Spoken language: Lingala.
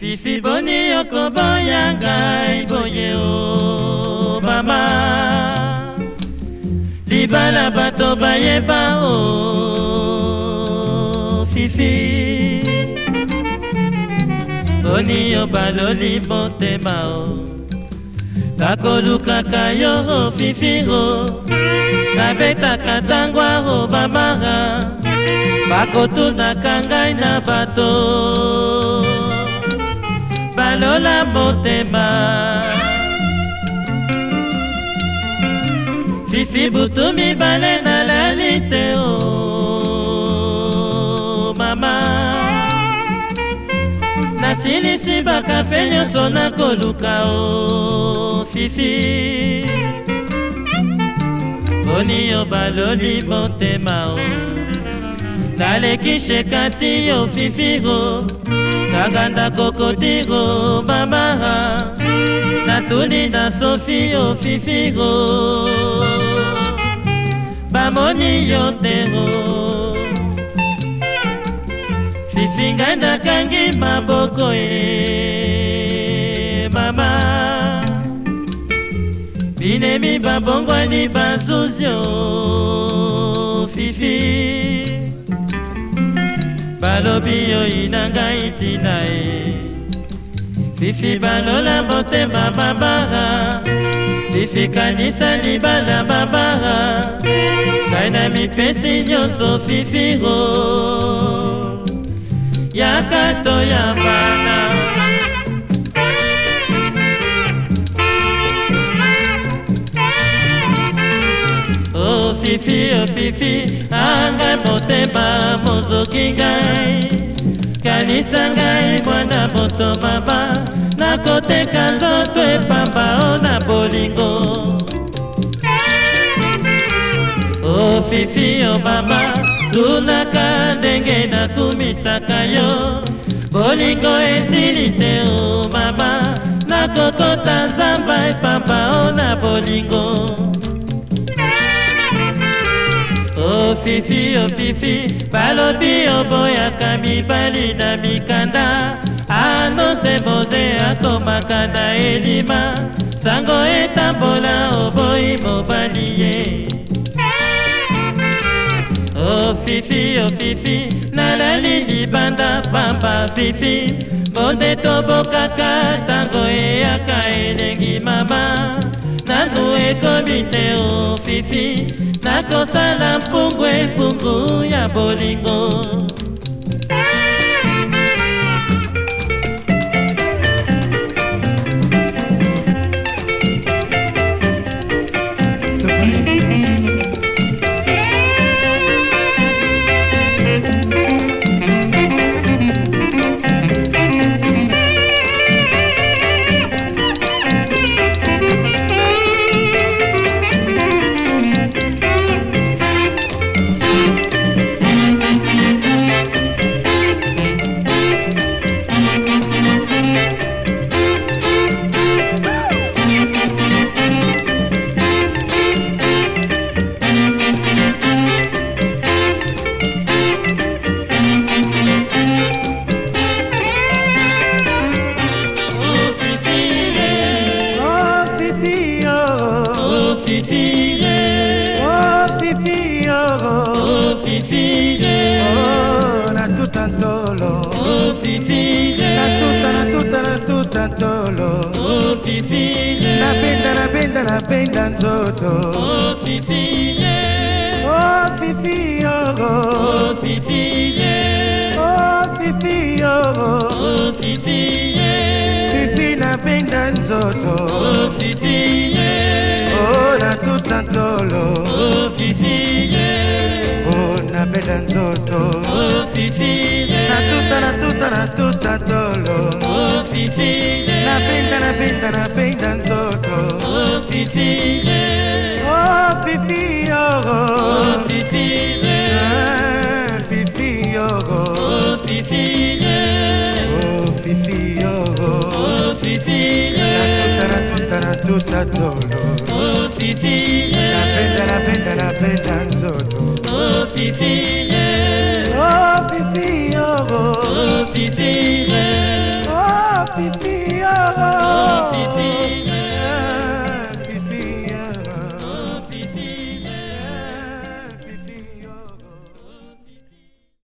fifi boni okoboya ngai boye o mama libala bato bayeba o fifi boni yo baloli motema o nakolukaka yo o fifi o nabetaka ntangwa o bamara bakotunaka ngai na bato balola motema fifi butu mibale nalali te o mama nasilisi bakafe nyonso nakoluka o fifi poni yo baloli motema o naleki shekati yo fifiro nakanda kokotigo babaha natuli na sofi ofifigo bamoni yo tero fifingai nakangi maboko e mama binemi babongwani bazuzio fifi balobi yoi na ngai ntina ye fifi balola motema babara fifi kanisa libala babara ngai na mipesi nyonso fifiro yaka to ya bana ofifi ofifi angai motema mozoki ngai kanisa ngai mwana moto mama nakoteka nzoto epamba o na bolingo ofifi o mama tunaka ndenge nakumisaka yo bolingo esili te o mama nakokota nzamba epamba o na bolingo ofifi ofifi oh balobi oboyaka oh mibali na mikanda anose boze akomaka na elima sango etambola oboyi oh mobali ye ofifi ofifi nalali libanda pamba fifi bonde tobokaka ntango eyaka elengi mama nayekobi te ofifi oh nakosala mpungu epungu ya bolingo fitile oh pipi oh oh fitile oh na tuta ntolo oh fitile na tuta na tuta na tuta ntolo oh fitile na benda na benda na benda nzoto oh fitile oh pipi oh oh fitile oh pipi oh oh fitile pipi na benda nzoto oh fitile oh eh, oh ntolo napenda nzoto natuta natuta natuta ntolo napenda napenda napenda nzoto Natuta natuta natuta ntolo napenda mtoto oh, Fifi yeah. oh, Fifi oh, Fifi yeah. oh, Fifi oh, Fifi yeah.